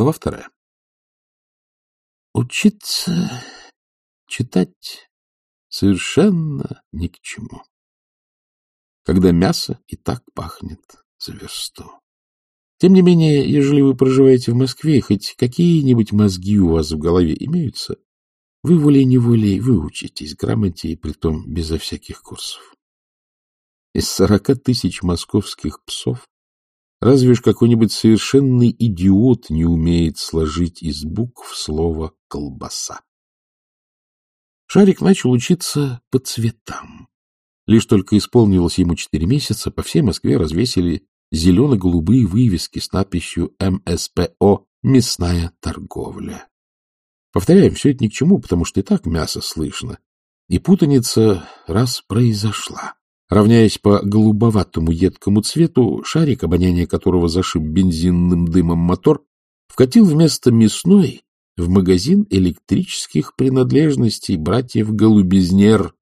Глава вторая. Учиться читать совершенно ни к чему, когда мясо и так пахнет за версту. Тем не менее, ежели вы проживаете в Москве, хоть какие-нибудь мозги у вас в голове имеются, вы волей-неволей выучитесь грамоте и притом безо всяких курсов. Из сорока тысяч московских псов разве ж какой-нибудь совершенный идиот не умеет сложить из букв слово «колбаса». Шарик начал учиться по цветам. Лишь только исполнилось ему четыре месяца, по всей Москве развесили зелено-голубые вывески с надписью МСПО «Мясная торговля». Повторяем, все это ни к чему, потому что и так мясо слышно. И путаница раз произошла. Равняясь по голубоватому едкому цвету, шарик, обоняние которого зашиб бензинным дымом мотор, вкатил вместо мясной в магазин электрических принадлежностей братьев Голубизнер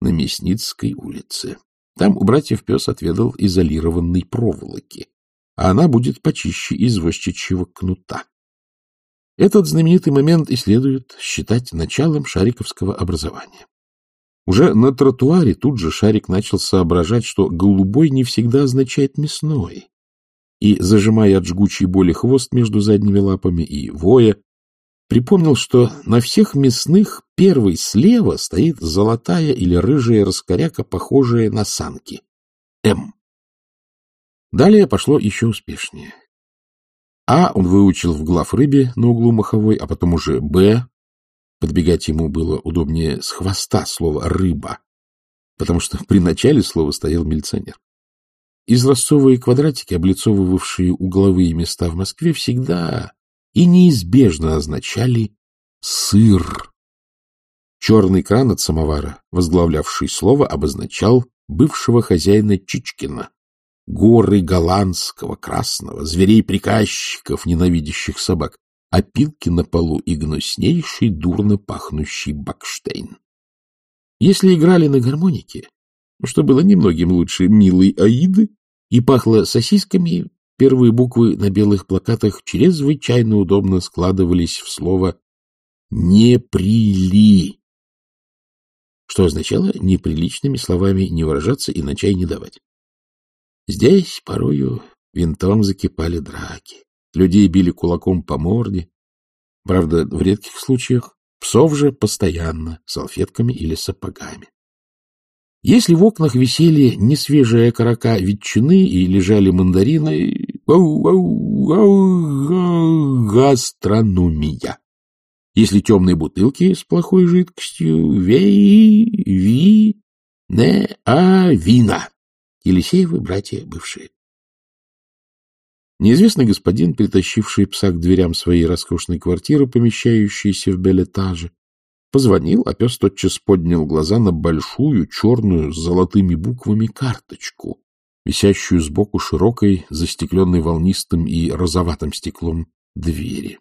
на Мясницкой улице. Там у братьев пес отведал изолированной проволоки, а она будет почище извозчичьего кнута. Этот знаменитый момент и следует считать началом шариковского образования. Уже на тротуаре тут же Шарик начал соображать, что голубой не всегда означает мясной. И, зажимая от жгучей боли хвост между задними лапами и воя, припомнил, что на всех мясных первой слева стоит золотая или рыжая раскоряка, похожая на санки. М. Далее пошло еще успешнее. А он выучил в глав рыбе на углу маховой, а потом уже Б. Подбегать ему было удобнее с хвоста слова «рыба», потому что при начале слова стоял милиционер. Изразцовые квадратики, облицовывавшие угловые места в Москве, всегда и неизбежно означали «сыр». Черный кран от самовара, возглавлявший слово, обозначал бывшего хозяина Чичкина, горы голландского, красного, зверей-приказчиков, ненавидящих собак, опилки на полу и гнуснейший, дурно пахнущий бакштейн. Если играли на гармонике, что было немногим лучше милой Аиды, и пахло сосисками, Первые буквы на белых плакатах чрезвычайно удобно складывались в слово «неприли», что означало неприличными словами не выражаться и на чай не давать. Здесь порою винтом закипали драки. Людей били кулаком по морде. Правда, в редких случаях псов же постоянно салфетками или сапогами. Если в окнах висели несвежие окорока ветчины и лежали мандарины, гастрономия. Если темные бутылки с плохой жидкостью, вей, ви, не, а, вина. Елисеевы братья бывшие. Неизвестный господин, притащивший пса к дверям своей роскошной квартиры, помещающейся в белетаже, Позвонил, а пес тотчас поднял глаза на большую, черную, с золотыми буквами карточку, висящую сбоку широкой, застекленной волнистым и розоватым стеклом двери.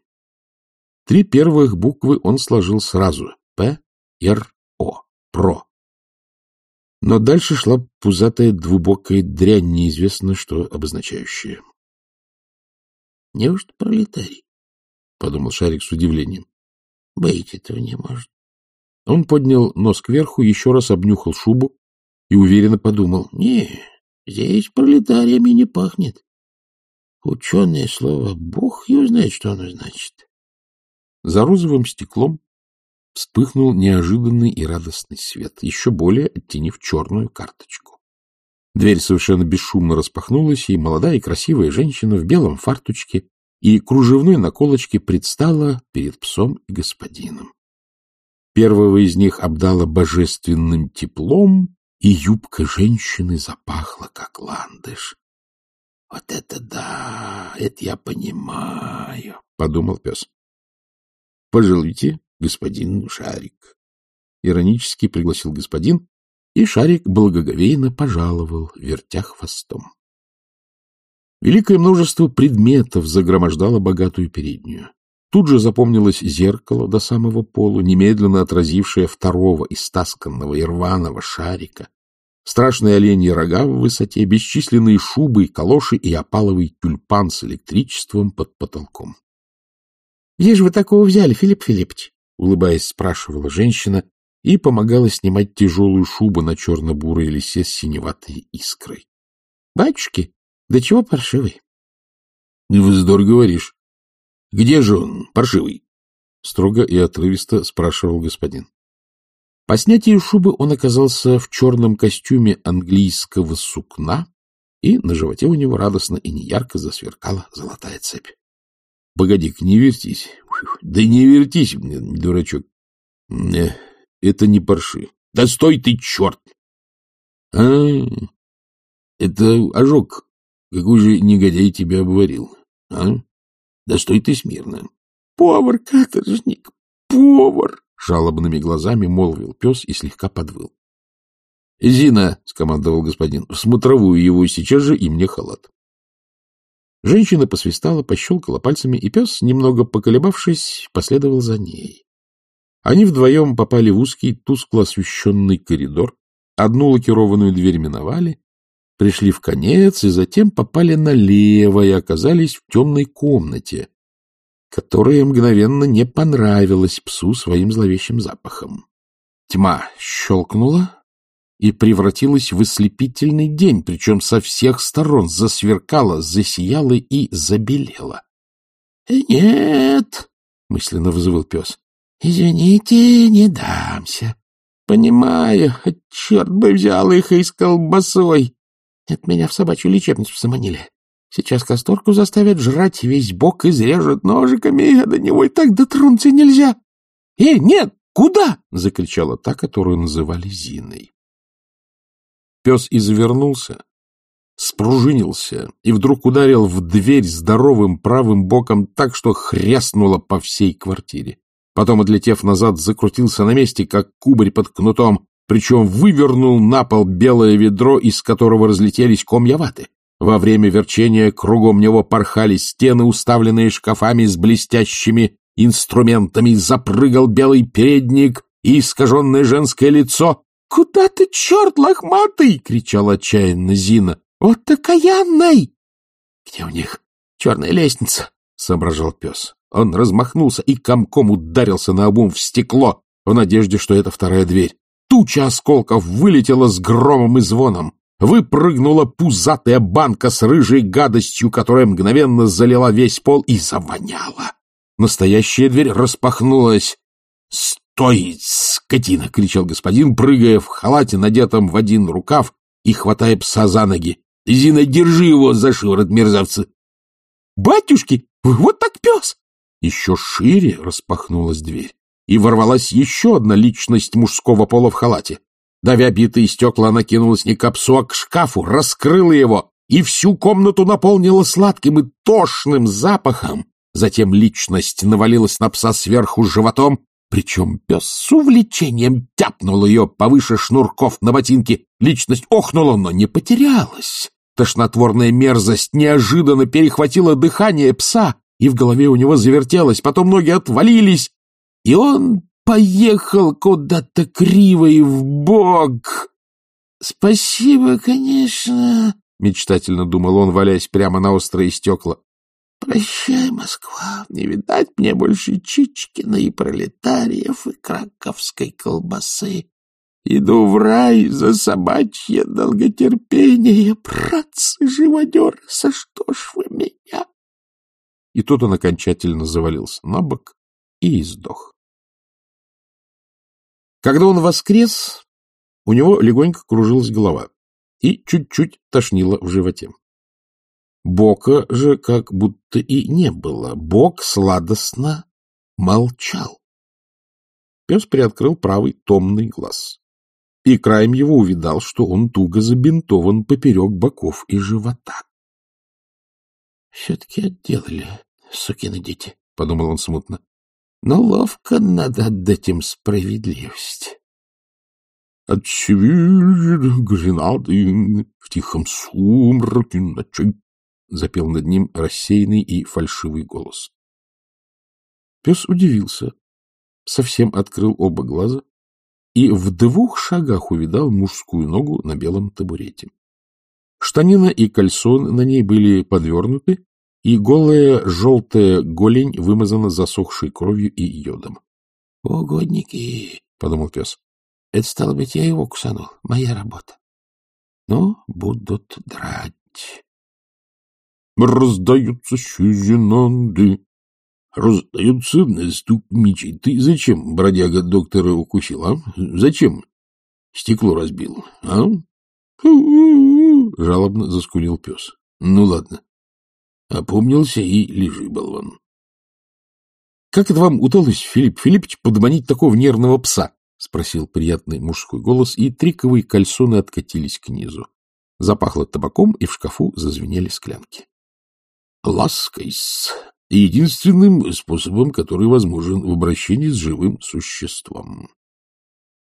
Три первых буквы он сложил сразу — П, Р, О, ПРО. Но дальше шла пузатая двубокая дрянь, неизвестно что обозначающая. — Неужто пролетарий? — подумал Шарик с удивлением. — Быть этого не может. Он поднял нос кверху, еще раз обнюхал шубу и уверенно подумал. — Не, здесь пролетариями не пахнет. Ученое слово «бог» его знает, что оно значит. За розовым стеклом вспыхнул неожиданный и радостный свет, еще более оттенив черную карточку. Дверь совершенно бесшумно распахнулась, и молодая и красивая женщина в белом фартучке и кружевной наколочке предстала перед псом и господином. Первого из них обдало божественным теплом, и юбка женщины запахла, как ландыш. — Вот это да, это я понимаю, — подумал пес. — Пожалуйте, господин Шарик. Иронически пригласил господин, и Шарик благоговейно пожаловал, вертя хвостом. Великое множество предметов загромождало богатую переднюю. Тут же запомнилось зеркало до самого пола, немедленно отразившее второго истасканного и рваного шарика, страшные оленьи рога в высоте, бесчисленные шубы, калоши и опаловый тюльпан с электричеством под потолком. — Где же вы такого взяли, Филипп Филиппович? — улыбаясь, спрашивала женщина и помогала снимать тяжелую шубу на черно-бурой лисе с синеватой искрой. — Батюшки, да чего паршивый? — Вздор говоришь. Где же он, паршивый? — строго и отрывисто спрашивал господин. По снятии шубы он оказался в черном костюме английского сукна, и на животе у него радостно и неярко засверкала золотая цепь. — Погоди-ка, не вертись. Да не вертись, дурачок. Это не парши. Да стой ты, черт! А, это ожог. Какой же негодяй тебя обварил, а? Да стой ты смирно. Повар, каторжник, повар! Жалобными глазами молвил пес и слегка подвыл. — Зина, — скомандовал господин, — в смотровую его сейчас же и мне халат. Женщина посвистала, пощелкала пальцами, и пес, немного поколебавшись, последовал за ней. Они вдвоем попали в узкий, тускло освещенный коридор, одну лакированную дверь миновали, пришли в конец и затем попали налево и оказались в темной комнате, которая мгновенно не понравилась псу своим зловещим запахом. Тьма щелкнула и превратилась в ослепительный день, причем со всех сторон засверкала, засияла и забелела. — Нет, — мысленно вызывал пес, — извините, не дамся. Понимаю, черт бы взял их и с колбасой. Это меня в собачью лечебницу заманили. Сейчас касторку заставят жрать весь бок, изрежут ножиками, а до него и так дотронуться нельзя. — Эй, нет, куда? — закричала та, которую называли Зиной. Пес извернулся, спружинился и вдруг ударил в дверь здоровым правым боком так, что хряснуло по всей квартире. Потом, отлетев назад, закрутился на месте, как кубарь под кнутом, причем вывернул на пол белое ведро, из которого разлетелись комья ваты. Во время верчения кругом него порхали стены, уставленные шкафами с блестящими инструментами, запрыгал белый передник и искаженное женское лицо. — Куда ты, черт лохматый? — кричала отчаянно Зина. — Вот окаянный! — Где у них черная лестница? — соображал пес. Он размахнулся и комком ударился на обум в стекло, в надежде, что это вторая дверь. Туча осколков вылетела с громом и звоном выпрыгнула пузатая банка с рыжей гадостью, которая мгновенно залила весь пол и завоняла. Настоящая дверь распахнулась. «Стой, скотина!» — кричал господин, прыгая в халате, надетом в один рукав и хватая пса за ноги. «Зина, держи его за шиворот, мерзавцы!» «Батюшки, вот так пес!» Еще шире распахнулась дверь, и ворвалась еще одна личность мужского пола в халате. Давя битые стекла, она кинулась не к псу, а к шкафу, раскрыла его и всю комнату наполнила сладким и тошным запахом. Затем личность навалилась на пса сверху животом, причем пес с увлечением тяпнул ее повыше шнурков на ботинке. Личность охнула, но не потерялась. Тошнотворная мерзость неожиданно перехватила дыхание пса, и в голове у него завертелось, потом ноги отвалились, и он поехал куда-то криво и в бок. Спасибо, конечно, — мечтательно думал он, валяясь прямо на острые стекла. Прощай, Москва, не видать мне больше Чичкина и пролетариев и краковской колбасы. Иду в рай за собачье долготерпение, братцы-живодеры, за что ж вы меня? И тут он окончательно завалился на бок и издох. Когда он воскрес, у него легонько кружилась голова и чуть-чуть тошнило в животе. Бока же как будто и не было. Бок сладостно молчал. Пес приоткрыл правый томный глаз и краем его увидал, что он туго забинтован поперек боков и живота. — Все-таки отделали, сукины дети, — подумал он смутно. Но ловко надо отдать им справедливость. Отчевидь гренады в тихом сумраке ночей, — запел над ним рассеянный и фальшивый голос. Пес удивился, совсем открыл оба глаза и в двух шагах увидал мужскую ногу на белом табурете. Штанина и кальсон на ней были подвернуты, и голая желтая голень вымазана засохшей кровью и йодом. — Угодники, — подумал пес. — Это, стало быть, я его кусанул. Моя работа. Ну, будут драть. Раздаются сюзинанды. Раздаются стук мечей. Ты зачем, бродяга, доктора укусил, а? Зачем стекло разбил, а? Жалобно заскулил пес. Ну, ладно. Опомнился и лежи, болван. Как это вам удалось, Филипп Филиппович, подманить такого нервного пса? — спросил приятный мужской голос, и триковые кальсоны откатились к низу. Запахло табаком, и в шкафу зазвенели склянки. — Лаской-с. Единственным способом, который возможен в обращении с живым существом.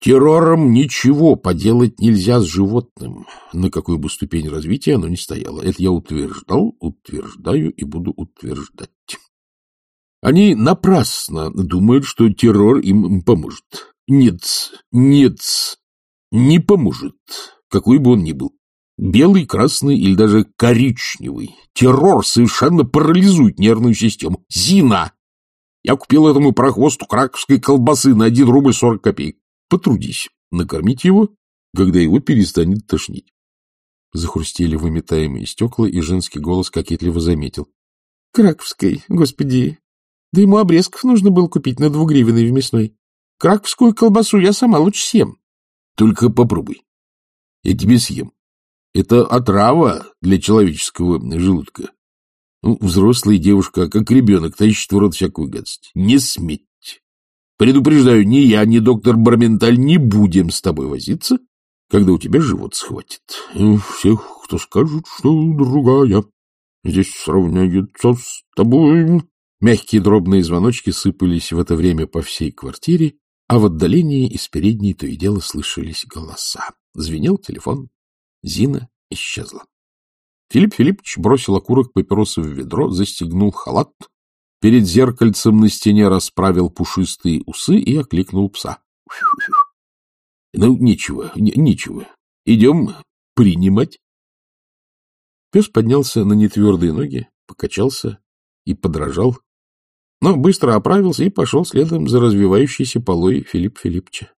Террором ничего поделать нельзя с животным, на какой бы ступень развития оно ни стояло. Это я утверждал, утверждаю и буду утверждать. Они напрасно думают, что террор им поможет. Нет, нет, не поможет, какой бы он ни был. Белый, красный или даже коричневый. Террор совершенно парализует нервную систему. Зина! Я купил этому прохвосту краковской колбасы на 1 рубль 40 копеек. Потрудись накормить его, когда его перестанет тошнить. Захрустели выметаемые стекла, и женский голос кокетливо заметил. — Краковской, господи! Да ему обрезков нужно было купить на двугривенной в мясной. Краковскую колбасу я сама лучше съем. — Только попробуй. Я тебе съем. Это отрава для человеческого желудка. Ну, взрослая девушка, как ребенок, тащит в рот всякую гадость. Не сметь. Предупреждаю, ни я, ни доктор Барменталь не будем с тобой возиться, когда у тебя живот схватит. И всех, кто скажет, что другая, здесь сравняется с тобой. Мягкие дробные звоночки сыпались в это время по всей квартире, а в отдалении из передней то и дело слышались голоса. Звенел телефон. Зина исчезла. Филипп Филиппович бросил окурок папиросы в ведро, застегнул халат, перед зеркальцем на стене расправил пушистые усы и окликнул пса. — Ну, ничего, ничего. Идем принимать. Пес поднялся на нетвердые ноги, покачался и подражал, но быстро оправился и пошел следом за развивающейся полой Филипп Филипповича.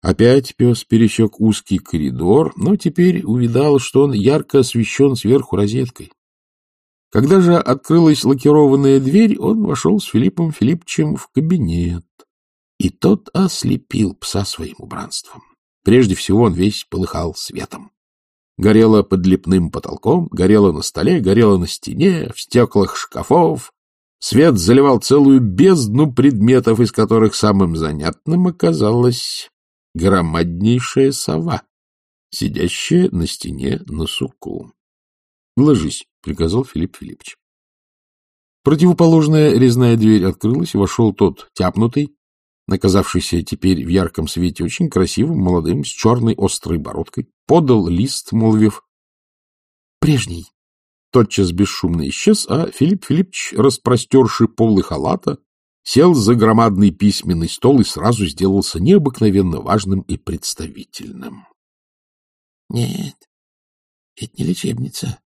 Опять пес пересек узкий коридор, но теперь увидал, что он ярко освещен сверху розеткой. Когда же открылась лакированная дверь, он вошел с Филиппом Филипповичем в кабинет. И тот ослепил пса своим убранством. Прежде всего он весь полыхал светом. Горело под лепным потолком, горело на столе, горело на стене, в стеклах шкафов. Свет заливал целую бездну предметов, из которых самым занятным оказалась громаднейшая сова, сидящая на стене на суку. — Ложись, — приказал Филипп Филиппович. Противоположная резная дверь открылась, вошел тот, тяпнутый, наказавшийся теперь в ярком свете очень красивым, молодым, с черной острой бородкой, подал лист, молвив «Прежний». Тотчас бесшумно исчез, а Филипп Филиппович, распростерши полы халата, сел за громадный письменный стол и сразу сделался необыкновенно важным и представительным. — Нет, это не лечебница.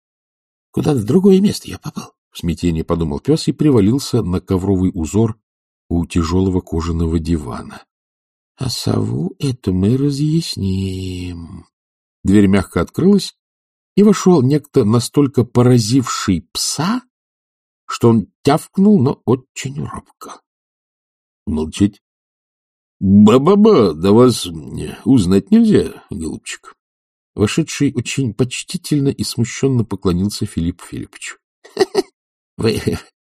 Куда-то в другое место я попал. В смятении подумал пес и привалился на ковровый узор у тяжелого кожаного дивана. — А сову эту мы разъясним. Дверь мягко открылась, и вошел некто настолько поразивший пса, что он тявкнул, но очень робко. Молчать. Ба-ба-ба, да вас узнать нельзя, голубчик. Вошедший очень почтительно и смущенно поклонился Филиппу Филипповичу. — Вы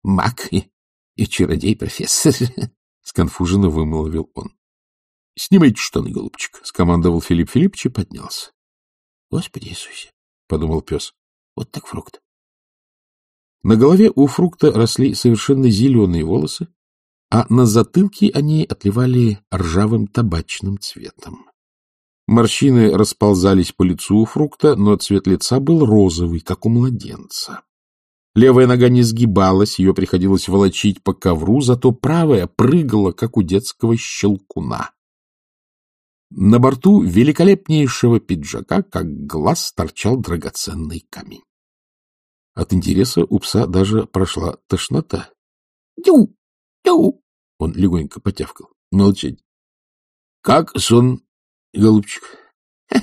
маг и, и чародей, профессор, — сконфуженно вымолвил он. — Снимайте штаны, голубчик, — скомандовал Филипп Филиппович и поднялся. — Господи Иисусе, — подумал пес, — вот так фрукт. На голове у фрукта росли совершенно зеленые волосы, а на затылке они отливали ржавым табачным цветом. Морщины расползались по лицу у фрукта, но цвет лица был розовый, как у младенца. Левая нога не сгибалась, ее приходилось волочить по ковру, зато правая прыгала, как у детского щелкуна. На борту великолепнейшего пиджака, как глаз, торчал драгоценный камень. От интереса у пса даже прошла тошнота. Тю! Тю! Он легонько потявкал. Молчать. — Как сон, голубчик?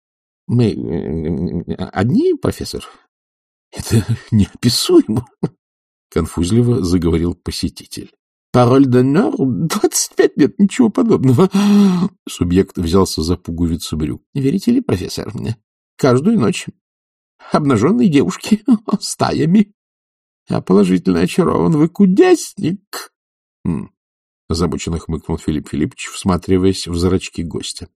— Мы э, одни, профессор? — Это неописуемо, — конфузливо заговорил посетитель. — Пароль д'онор? Двадцать пять лет, ничего подобного. Субъект взялся за пуговицу брюк. — Верите ли, профессор, мне? Каждую ночь обнаженные девушки стаями. Я положительно очарован. Вы кудесник. Хм. Озабоченно хмыкнул Филипп Филиппович, всматриваясь в зрачки гостя.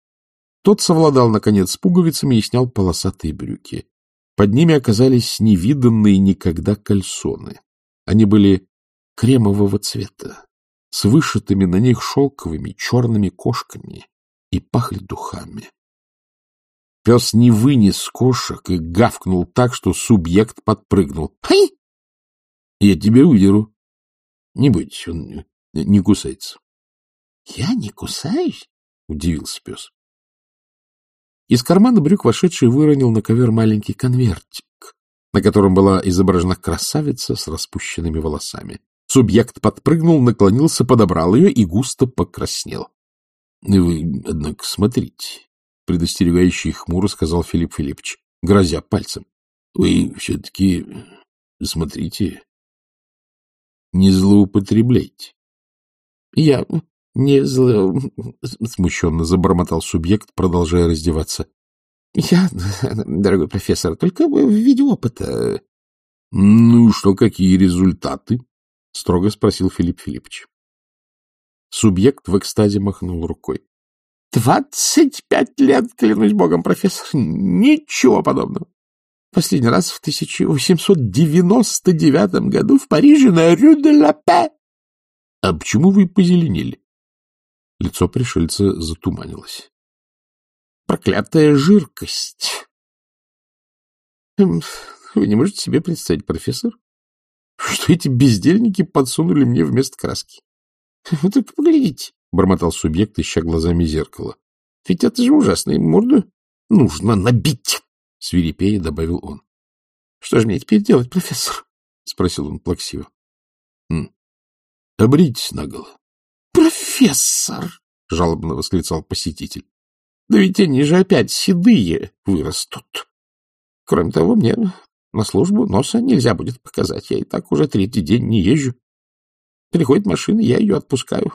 Тот совладал, наконец, с пуговицами и снял полосатые брюки. Под ними оказались невиданные никогда кальсоны. Они были кремового цвета, с вышитыми на них шелковыми черными кошками и пахли духами. Пес не вынес кошек и гавкнул так, что субъект подпрыгнул. «Хай!» «Я тебя удеру. Не бойтесь, он не кусается». «Я не кусаюсь?» — удивился пес. Из кармана брюк вошедший выронил на ковер маленький конвертик, на котором была изображена красавица с распущенными волосами. Субъект подпрыгнул, наклонился, подобрал ее и густо покраснел. — Вы, однако, смотрите, — предостерегающий хмуро сказал Филипп Филиппович, грозя пальцем. — Вы все-таки смотрите, не злоупотребляйте. — Я не зло... — смущенно забормотал субъект, продолжая раздеваться. — Я, дорогой профессор, только в виде опыта. — Ну, что, какие результаты? — строго спросил Филипп Филиппович. Субъект в экстазе махнул рукой. Двадцать пять лет, клянусь богом, профессор, ничего подобного. Последний раз в 1899 году в Париже на Рю де ла Пе. — А почему вы позеленели? Лицо пришельца затуманилось. — Проклятая жиркость. Эм, вы не можете себе представить, профессор, что эти бездельники подсунули мне вместо краски? Вы только поглядите бормотал субъект, ища глазами зеркало. — Ведь это же ужасно, и морду нужно набить, — свирепея добавил он. — Что же мне теперь делать, профессор? — спросил он плаксиво. «Хм. — Обритесь наголо. — Профессор! — жалобно восклицал посетитель. — Да ведь они же опять седые вырастут. Кроме того, мне на службу носа нельзя будет показать. Я и так уже третий день не езжу. Приходит машина, я ее отпускаю.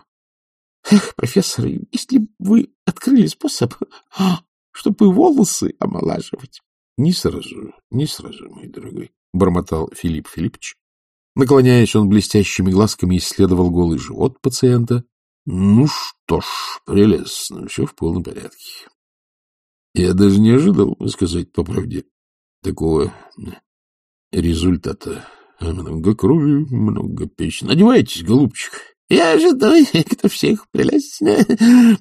Эх, профессор, если бы вы открыли способ, чтобы волосы омолаживать. — Не сразу, не сразу, мой дорогой, — бормотал Филипп Филиппович. Наклоняясь, он блестящими глазками исследовал голый живот пациента. — Ну что ж, прелестно, все в полном порядке. Я даже не ожидал, сказать по правде, такого результата. Много крови, много печени. Одевайтесь, голубчик, — Я ожидаю, кто всех прелестно.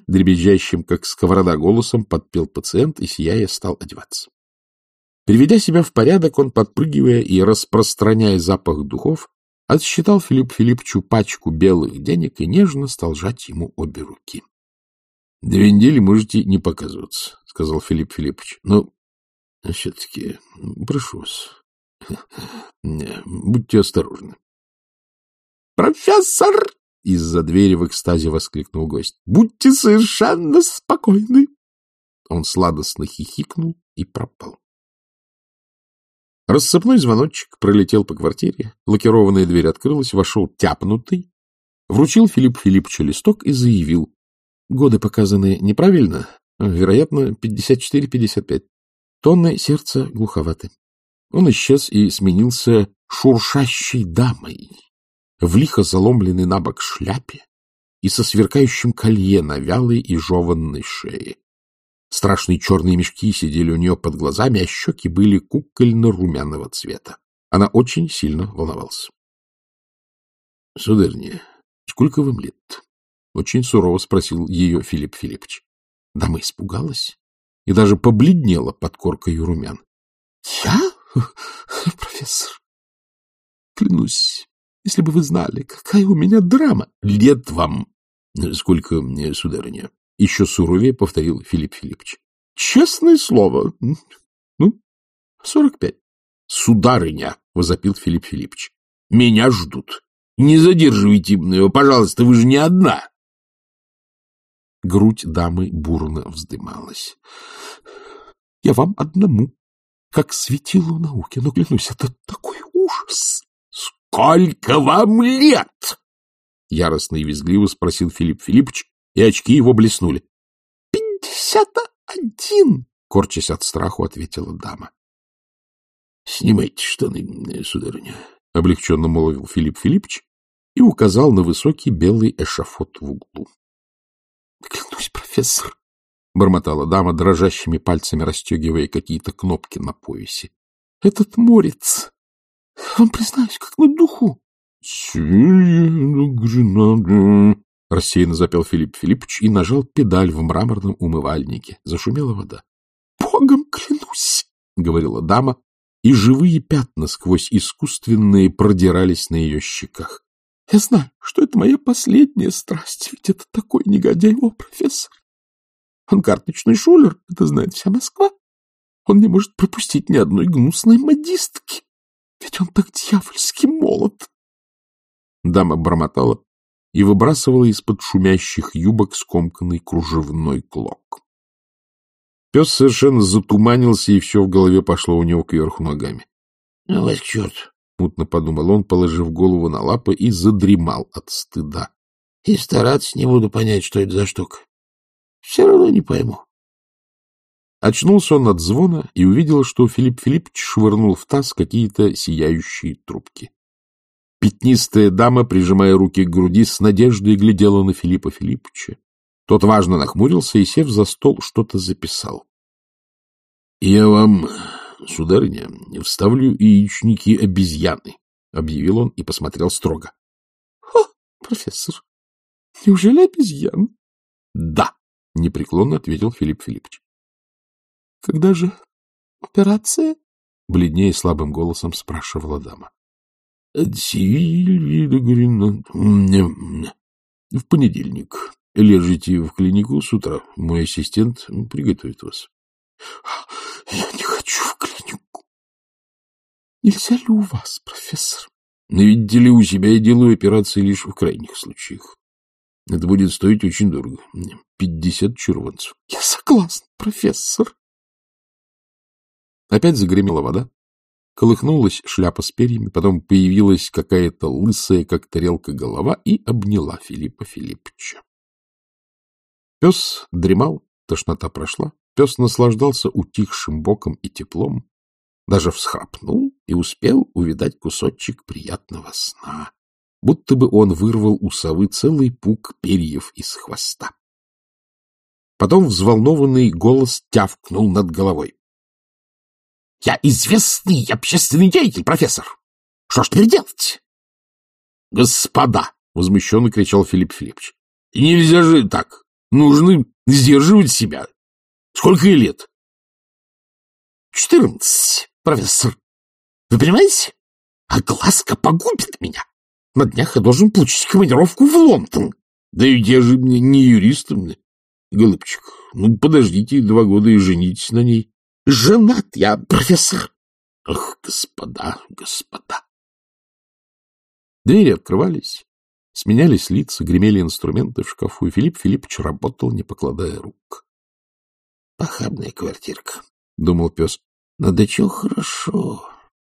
Дребезжащим, как сковорода, голосом подпел пациент и, сияя, стал одеваться. Приведя себя в порядок, он, подпрыгивая и распространяя запах духов, отсчитал Филипп Филипповичу пачку белых денег и нежно стал жать ему обе руки. — Две недели можете не показываться, — сказал Филипп Филиппович. — Но все-таки прошу вас, будьте осторожны. — Профессор! Из-за двери в экстазе воскликнул гость. — Будьте совершенно спокойны. Он сладостно хихикнул и пропал. Рассыпной звоночек пролетел по квартире, лакированная дверь открылась, вошел тяпнутый, вручил Филипп Филипповичу листок и заявил. Годы показаны неправильно, вероятно, 54-55. Тонны сердца глуховаты. Он исчез и сменился шуршащей дамой, в лихо заломленной на бок шляпе и со сверкающим колье на вялой и жеванной шее. Страшные черные мешки сидели у нее под глазами, а щеки были кукольно-румяного цвета. Она очень сильно волновалась. — Сударыня, сколько вам лет? — очень сурово спросил ее Филипп Филиппович. Дама испугалась и даже побледнела под коркой румян. — Я? Профессор, клянусь, если бы вы знали, какая у меня драма. — Лет вам. — Сколько, мне, сударыня? — еще суровее повторил Филипп Филиппович. — Честное слово. Ну, сорок пять. Сударыня, — возопил Филипп Филиппович, — меня ждут. Не задерживайте его, пожалуйста, вы же не одна. Грудь дамы бурно вздымалась. — Я вам одному, как светилу науки, но, клянусь, это такой ужас! — Сколько вам лет? — яростно и визгливо спросил Филипп Филиппович, и очки его блеснули. — Пятьдесят один! — корчась от страху, ответила дама. — Снимайте штаны, сударыня, — облегченно молвил Филипп Филиппович и указал на высокий белый эшафот в углу. — Клянусь, профессор, — бормотала дама, дрожащими пальцами расстегивая какие-то кнопки на поясе. — Этот морец! Вам признаюсь, как на духу. — рассеянно запел Филипп Филиппович и нажал педаль в мраморном умывальнике. Зашумела вода. — Богом клянусь! — говорила дама, и живые пятна сквозь искусственные продирались на ее щеках. — Я знаю, что это моя последняя страсть, ведь это такой негодяй, о, профессор! Он карточный шулер, это знает вся Москва. Он не может пропустить ни одной гнусной модистки, ведь он так дьявольски молод. Дама бормотала и выбрасывала из-под шумящих юбок скомканный кружевной клок. Пес совершенно затуманился, и все в голове пошло у него кверху ногами. — Ну вас к черту! — мутно подумал он, положив голову на лапы и задремал от стыда. — И стараться не буду понять, что это за штука. Все равно не пойму. Очнулся он от звона и увидел, что Филипп Филиппович швырнул в таз какие-то сияющие трубки. Пятнистая дама, прижимая руки к груди, с надеждой глядела на Филиппа Филипповича. Тот важно нахмурился и, сев за стол, что-то записал. — Я вам, сударыня, вставлю яичники обезьяны, — объявил он и посмотрел строго. — профессор, неужели обезьян? — Да, — непреклонно ответил Филипп Филиппович. — Когда же операция? — бледнее слабым голосом спрашивала дама. — Сильвия В понедельник. Лежите в клинику с утра. Мой ассистент приготовит вас. — Я не хочу в клинику. — Нельзя ли у вас, профессор? — Но видите ли, у себя я делаю операции лишь в крайних случаях. Это будет стоить очень дорого. Пятьдесят червонцев. — Я согласна, профессор. Опять загремела вода. Колыхнулась шляпа с перьями, потом появилась какая-то лысая, как тарелка, голова и обняла Филиппа Филипповича. Пес дремал, тошнота прошла. Пес наслаждался утихшим боком и теплом, даже всхрапнул и успел увидать кусочек приятного сна, будто бы он вырвал у совы целый пук перьев из хвоста. Потом взволнованный голос тявкнул над головой. — Я известный общественный деятель, профессор. Что ж теперь делать? — Господа! — возмущенно кричал Филипп Филиппович. — Нельзя же так. Нужно сдерживать себя. Сколько ей лет? — Четырнадцать, профессор. Вы понимаете? А глазка погубит меня. На днях я должен получить командировку в Лондон. Да ведь я же не юрист. Голубчик, ну подождите два года и женитесь на ней. Женат я, профессор. Ах, господа, господа. Двери открывались, Сменялись лица, гремели инструменты в шкафу, и Филипп Филиппович работал, не покладая рук. — Похабная квартирка, — думал пес. — Но да чего хорошо.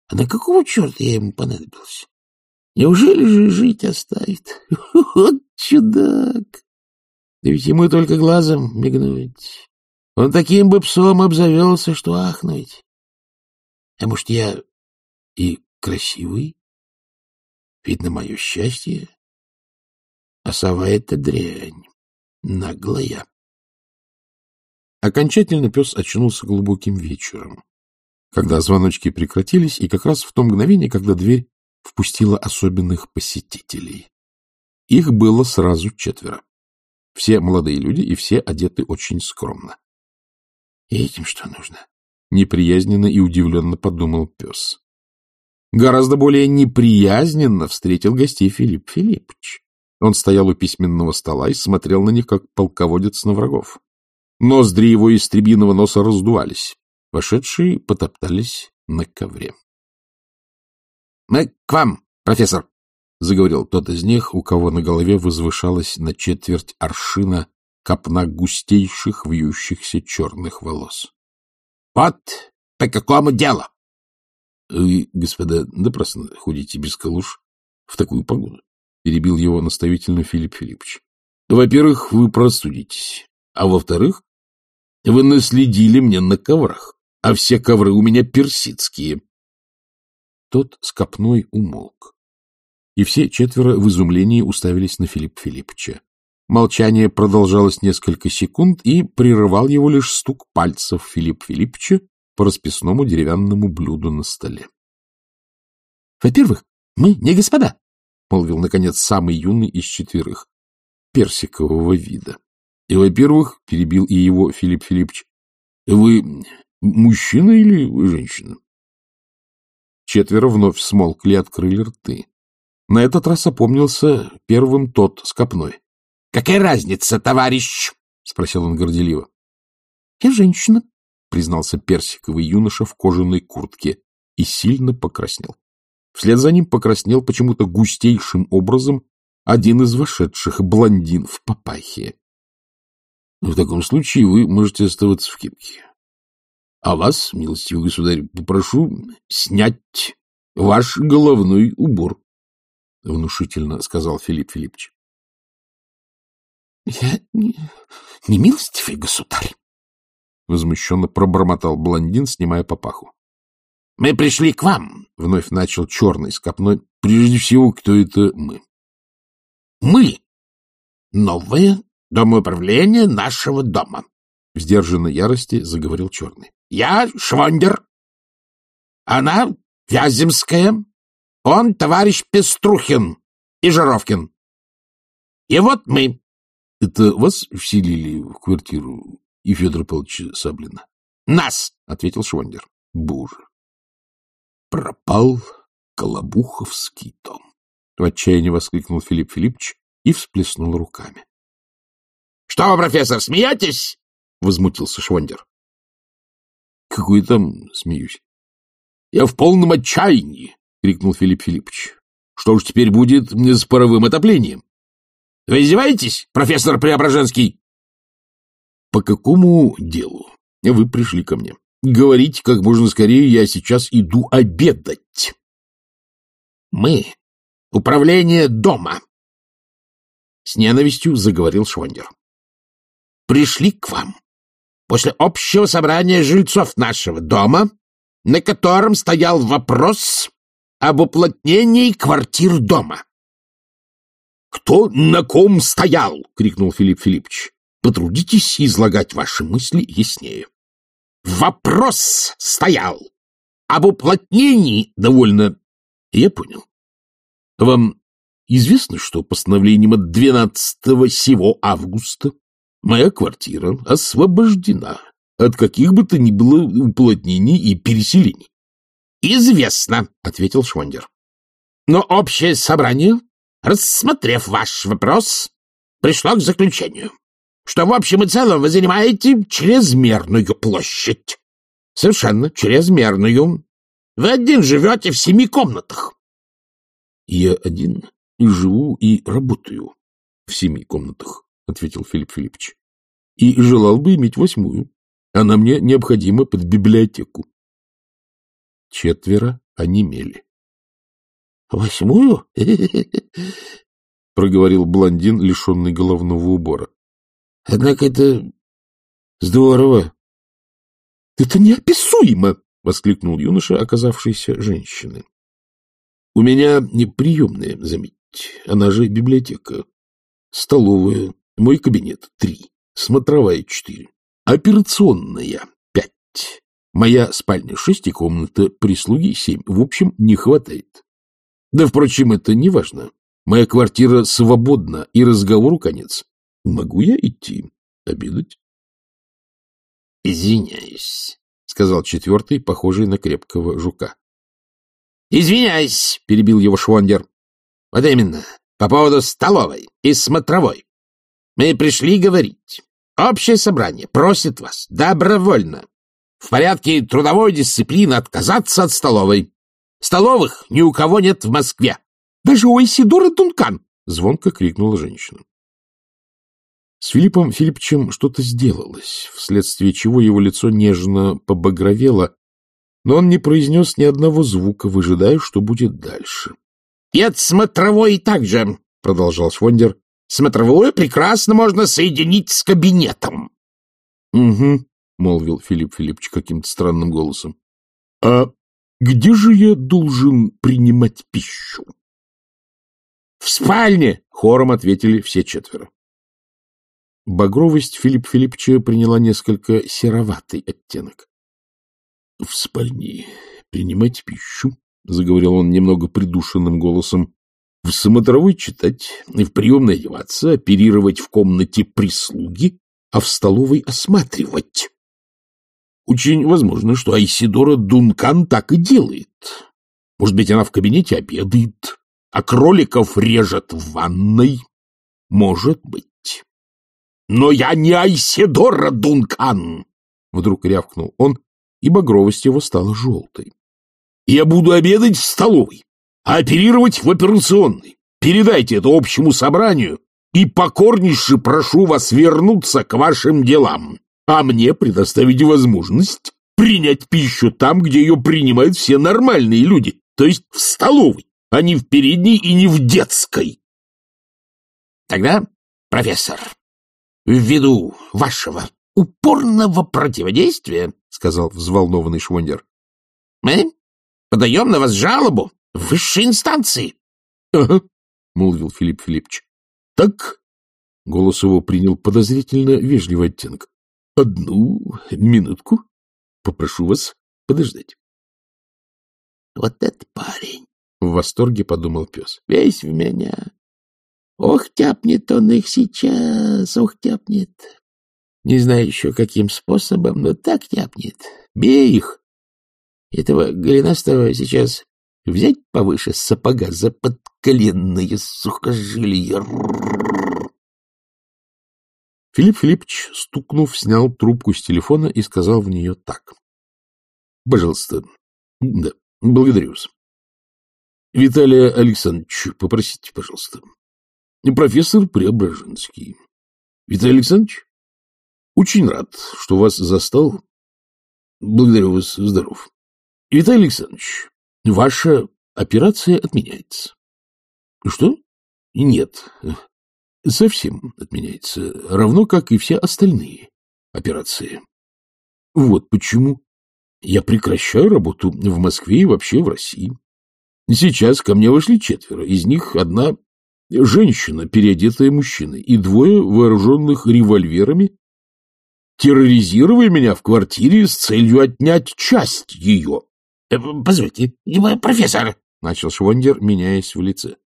А на какого черта я ему понадобился? Неужели же жить оставит? Вот чудак! Да ведь ему только глазом мигнуть. Он таким бы псом обзавелся, что ахнуть. А может, я и красивый? Ведь на мое счастье а сова — это дрянь, наглая. Окончательно пес очнулся глубоким вечером, когда звоночки прекратились, и как раз в то мгновение, когда дверь впустила особенных посетителей. Их было сразу четверо. Все молодые люди, и все одеты очень скромно. — И этим что нужно? — неприязненно и удивленно подумал пес. Гораздо более неприязненно встретил гостей Филипп Филиппович. Он стоял у письменного стола и смотрел на них, как полководец на врагов. Ноздри его истребиного носа раздувались. Вошедшие потоптались на ковре. — Мы к вам, профессор, — заговорил тот из них, у кого на голове возвышалась на четверть аршина копна густейших вьющихся черных волос. — Вот по какому делу? — Вы, господа, напрасно ходите без калуш в такую погоду, — перебил его наставительно Филипп Филиппович. — Во-первых, вы простудитесь, а во-вторых, вы наследили мне на коврах, а все ковры у меня персидские. Тот с копной умолк, и все четверо в изумлении уставились на Филиппа Филипповича. Молчание продолжалось несколько секунд, и прерывал его лишь стук пальцев Филиппа Филипповича по расписному деревянному блюду на столе. — Во-первых, мы не господа, — молвил, наконец, самый юный из четверых, персикового вида. — И, во-первых, — перебил и его Филипп Филиппович, — вы мужчина или женщина? Четверо вновь смолкли и открыли рты. На этот раз опомнился первым тот с копной. — Какая разница, товарищ? — спросил он горделиво. — Я женщина, — признался персиковый юноша в кожаной куртке и сильно покраснел. Вслед за ним покраснел почему-то густейшим образом один из вошедших, блондин в папахе. — В таком случае вы можете оставаться в кепке. А вас, милостивый государь, попрошу снять ваш головной убор, — внушительно сказал Филипп Филиппович. — Я не, не милостивый государь, — возмущенно пробормотал блондин, снимая папаху. — Мы пришли к вам, — вновь начал черный с копной. — Прежде всего, кто это мы? — Мы. Новое домоуправление нашего дома, — в сдержанной ярости заговорил черный. — Я Швондер. Она Вяземская. Он товарищ Пеструхин и Жировкин. И вот мы. — Это вас вселили в квартиру и Федора Павловича Саблина? — Нас, — ответил Швондер. — Боже! Пропал Колобуховский дом. В отчаянии воскликнул Филипп Филиппович и всплеснул руками. — Что, профессор, смеетесь? — возмутился Швондер. — Какой там смеюсь? — Я в полном отчаянии! — крикнул Филипп Филиппович. — Что ж теперь будет с паровым отоплением? — Вы издеваетесь, профессор Преображенский? — По какому делу вы пришли ко мне? Говорите как можно скорее, я сейчас иду обедать. — Мы — управление дома, — с ненавистью заговорил Швондер. — Пришли к вам после общего собрания жильцов нашего дома, на котором стоял вопрос об уплотнении квартир дома. «Кто на ком стоял?» — крикнул Филипп Филиппович. «Потрудитесь излагать ваши мысли яснее». «Вопрос стоял об уплотнении довольно...» «Я понял. Вам известно, что постановлением от 12 сего августа моя квартира освобождена от каких бы то ни было уплотнений и переселений?» «Известно», — ответил Швондер. «Но общее собрание рассмотрев ваш вопрос, пришло к заключению, что в общем и целом вы занимаете чрезмерную площадь. Совершенно чрезмерную. Вы один живете в семи комнатах. — Я один и живу, и работаю в семи комнатах, — ответил Филипп Филиппович. — И желал бы иметь восьмую. Она мне необходима под библиотеку. Четверо онемели. — Восьмую? — проговорил блондин, лишенный головного убора. — Однако это здорово. — Это неописуемо! — воскликнул юноша, оказавшийся женщиной. — У меня не приемная, заметьте, она же библиотека. Столовая, мой кабинет — три, смотровая — четыре, операционная — пять, моя спальня — шесть и комната, прислуги — семь. В общем, не хватает. Да, впрочем, это не важно. Моя квартира свободна, и разговору конец. Могу я идти обедать? — Извиняюсь, — сказал четвертый, похожий на крепкого жука. — Извиняюсь, — перебил его Швондер. — Вот именно, по поводу столовой и смотровой. Мы пришли говорить. Общее собрание просит вас добровольно, в порядке трудовой дисциплины, отказаться от столовой Столовых ни у кого нет в Москве. Даже у Исидора Тункан! — звонко крикнула женщина. С Филиппом Филипповичем что-то сделалось, вследствие чего его лицо нежно побагровело, но он не произнес ни одного звука, выжидая, что будет дальше. — Пец смотровой также, — продолжал Швондер. — Смотровую прекрасно можно соединить с кабинетом. — Угу, — молвил Филипп Филиппович каким-то странным голосом. — А где же я должен принимать пищу? — В спальне, — хором ответили все четверо. Багровость Филипп Филипповича приняла несколько сероватый оттенок. — В спальне принимать пищу, — заговорил он немного придушенным голосом, — в самотровой читать, в приемной одеваться, оперировать в комнате прислуги, а в столовой осматривать. Очень возможно, что Айсидора Дункан так и делает. Может быть, она в кабинете обедает, а кроликов режет в ванной. Может быть. Но я не Айседора Дункан! Вдруг рявкнул он, и багровость его стала желтой. Я буду обедать в столовой, а оперировать в операционной. Передайте это общему собранию и покорнейше прошу вас вернуться к вашим делам, а мне предоставить возможность принять пищу там, где ее принимают все нормальные люди, то есть в столовой, а не в передней и не в детской. Тогда, профессор, ввиду вашего упорного противодействия, — сказал взволнованный Швондер, — мы подаем на вас жалобу в высшей инстанции. — Ага, — молвил Филипп Филиппович. — Так? — голос его принял подозрительно вежливый оттенок. — Одну минутку. Попрошу вас подождать. — Вот это парень! — в восторге подумал пес. — Весь в меня. Ох, тяпнет он их сейчас, ох, тяпнет. Не знаю еще, каким способом, но так тяпнет. Бей их. Этого голенастого сейчас взять повыше сапога за подколенные сухожилия. Филипп Филиппович, стукнув, снял трубку с телефона и сказал в нее так. — Пожалуйста. Да, благодарю вас. Виталия Александрович, попросите, пожалуйста. Профессор Преображенский. Виталий Александрович, очень рад, что вас застал. Благодарю вас, здоров. Виталий Александрович, ваша операция отменяется. Что? Нет, совсем отменяется, равно как и все остальные операции. Вот почему я прекращаю работу в Москве и вообще в России. Сейчас ко мне вошли четверо, из них одна женщина, переодетая мужчиной, и двое вооруженных револьверами, терроризировали меня в квартире с целью отнять часть ее. Э, — Позвольте, профессор, — начал Швондер, меняясь в лице. —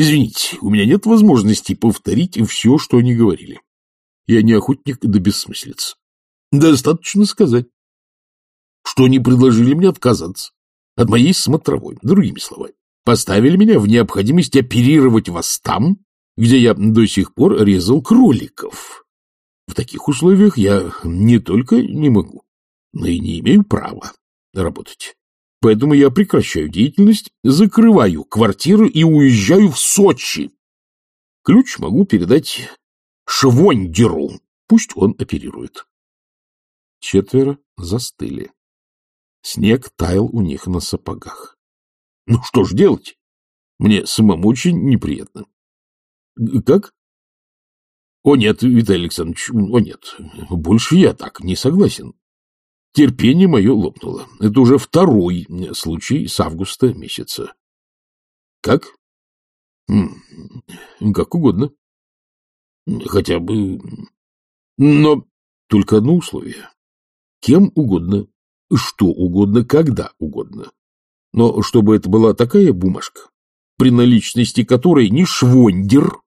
Извините, у меня нет возможности повторить все, что они говорили. Я не охотник до бессмыслиц. Достаточно сказать, что они предложили мне отказаться от моей смотровой, другими словами поставили меня в необходимость оперировать вас там, где я до сих пор резал кроликов. В таких условиях я не только не могу, но и не имею права работать. Поэтому я прекращаю деятельность, закрываю квартиру и уезжаю в Сочи. Ключ могу передать Швондеру. Пусть он оперирует. Четверо застыли. Снег таял у них на сапогах. Ну, что ж делать? Мне самому очень неприятно. Как? О, нет, Виталий Александрович, о, нет. Больше я так не согласен. Терпение мое лопнуло. Это уже второй случай с августа месяца. Как? Как угодно. Хотя бы... Но только одно условие. Кем угодно, что угодно, когда угодно но чтобы это была такая бумажка, при наличности которой ни Швондер,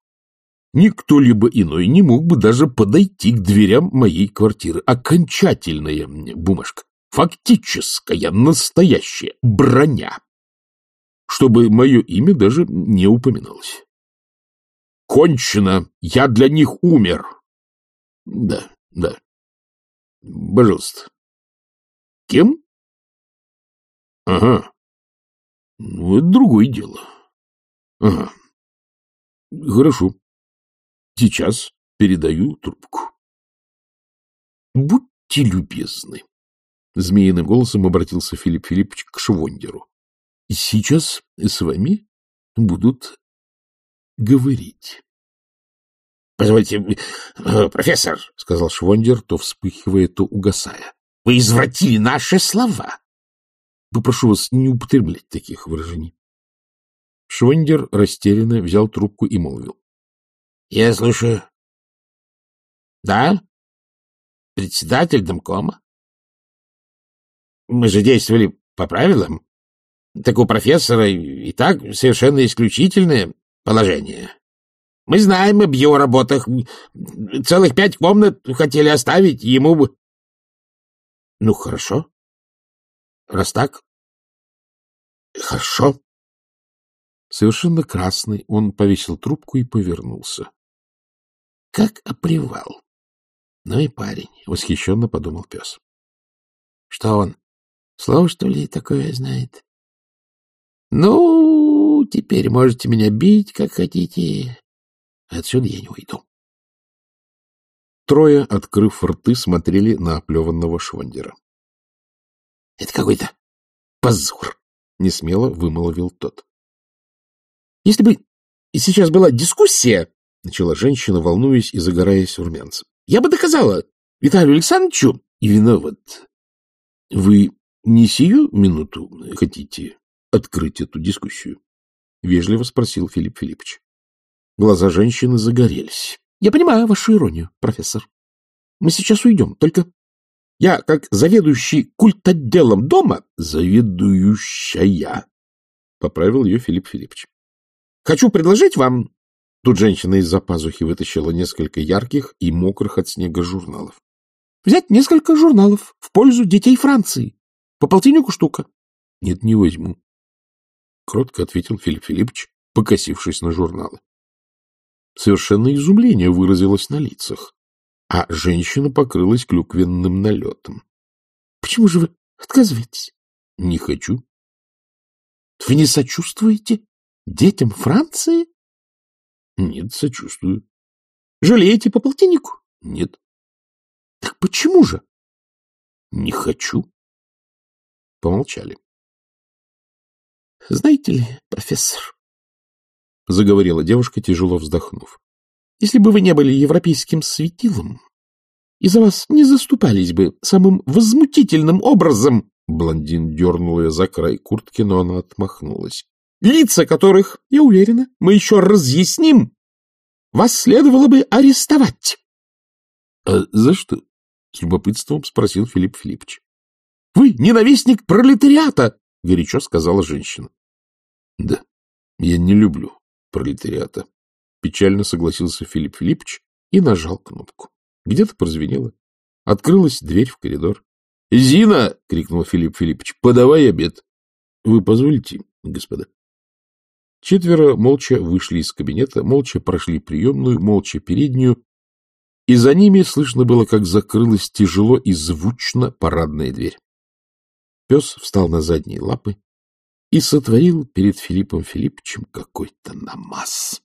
ни кто-либо иной не мог бы даже подойти к дверям моей квартиры. Окончательная бумажка, фактическая, настоящая, броня, чтобы мое имя даже не упоминалось. Кончено! Я для них умер! Да, да. Пожалуйста. Кем? Ага. Ну, это другое дело. Ага. Хорошо. Сейчас передаю трубку. Будьте любезны. Змеиным голосом обратился Филипп Филиппович к Швондеру. Сейчас с вами будут говорить. — Позвольте, э, профессор, — сказал Швондер, то вспыхивая, то угасая. — Вы извратили наши слова. Попрошу вас не употреблять таких выражений. Швондер растерянно взял трубку и молвил. — Я слушаю. — Да? Председатель домкома? Мы же действовали по правилам. Так у профессора и так совершенно исключительное положение. Мы знаем об его работах. Целых пять комнат хотели оставить ему бы. Ну, хорошо. Раз так, хорошо. Совершенно красный, он повесил трубку и повернулся. — Как оплевал. — Ну и парень, — восхищенно подумал пес. — Что он, слово, что ли, такое знает? — Ну, теперь можете меня бить, как хотите. Отсюда я не уйду. Трое, открыв рты, смотрели на оплеванного Швондера. — Это какой-то позор, — несмело вымолвил тот. — Если бы сейчас была дискуссия, — начала женщина, волнуясь и загораясь румянцем, — я бы доказала Виталию Александровичу и виноват. Вы не сию минуту хотите открыть эту дискуссию? — вежливо спросил Филипп Филиппович. Глаза женщины загорелись. — Я понимаю вашу иронию, профессор. Мы сейчас уйдем, только я, как заведующий культотделом дома... — Заведующая, — поправил ее Филипп Филиппович. — Хочу предложить вам... Тут женщина из-за пазухи вытащила несколько ярких и мокрых от снега журналов. — Взять несколько журналов в пользу детей Франции. По полтиннику штука. — Нет, не возьму. — кротко ответил Филипп Филиппович, покосившись на журналы. Совершенно изумление выразилось на лицах, а женщина покрылась клюквенным налетом. — Почему же вы отказываетесь? — Не хочу. — Вы не сочувствуете детям Франции? — Нет, сочувствую. — Жалеете по полтиннику? — Нет. — Так почему же? — Не хочу. Помолчали. — Знаете ли, профессор, — заговорила девушка, тяжело вздохнув. — Если бы вы не были европейским светилом, и за вас не заступались бы самым возмутительным образом... Блондин дернул ее за край куртки, но она отмахнулась. — Лица которых, я уверена, мы еще разъясним, вас следовало бы арестовать. — А за что? — с любопытством спросил Филипп Филиппович. — Вы ненавистник пролетариата, — горячо сказала женщина. — Да, я не люблю пролетариата. Печально согласился Филипп Филиппович и нажал кнопку. Где-то прозвенело. Открылась дверь в коридор. — Зина! — крикнул Филипп Филиппович. — Подавай обед. — Вы позволите, господа? Четверо молча вышли из кабинета, молча прошли приемную, молча переднюю, и за ними слышно было, как закрылась тяжело и звучно парадная дверь. Пес встал на задние лапы и сотворил перед Филиппом Филипповичем какой-то намаз.